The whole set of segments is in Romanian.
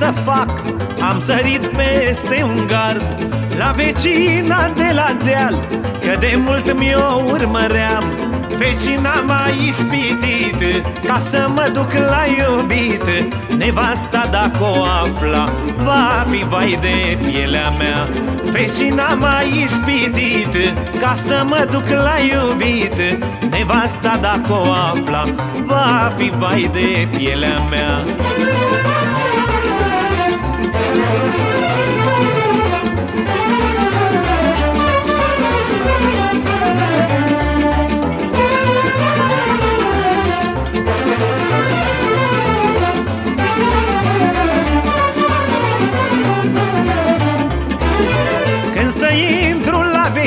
să fac? Am sărit peste un gard La vecina de la deal Că de mult mi-o urmăream. Vecina m-a ispitit Ca să mă duc la iubit. Nevasta dacă o afla Va fi vai de pielea mea. Vecina m-a ispitit Ca să mă duc la iubit. Nevasta dacă o afla Va fi vai de pielea mea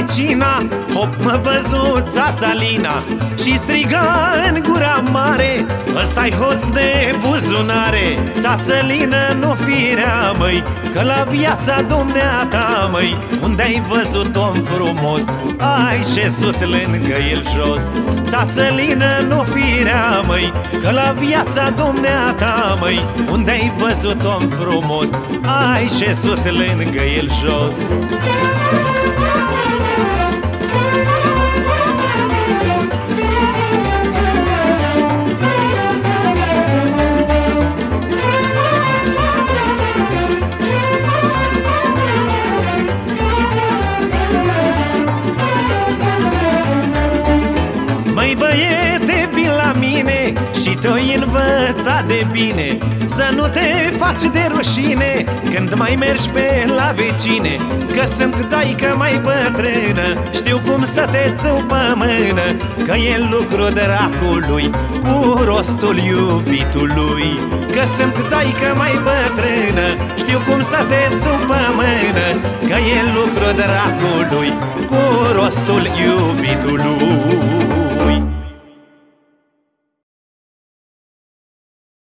vecina. Hop mă văzut țața Lina Și striga în gura mare ăsta i hoț de buzunare. Țațălină nu firea măi Că la viața dumneata măi Unde ai văzut om frumos? Ai șezut lângă el jos. Țațălină nu firea măi Că la viața dumneata măi Unde ai văzut om frumos? Ai șezut lângă el jos Și te-o învăța de bine. Să nu te faci de rușine Când mai mergi pe la vecine Că sunt daică mai bătrână Știu cum să te țău pe mână Că e lucru dracului Cu rostul iubitului. Că sunt daică mai bătrână Știu cum să te țău pe mână Că e lucru dracului Cu rostul iubitului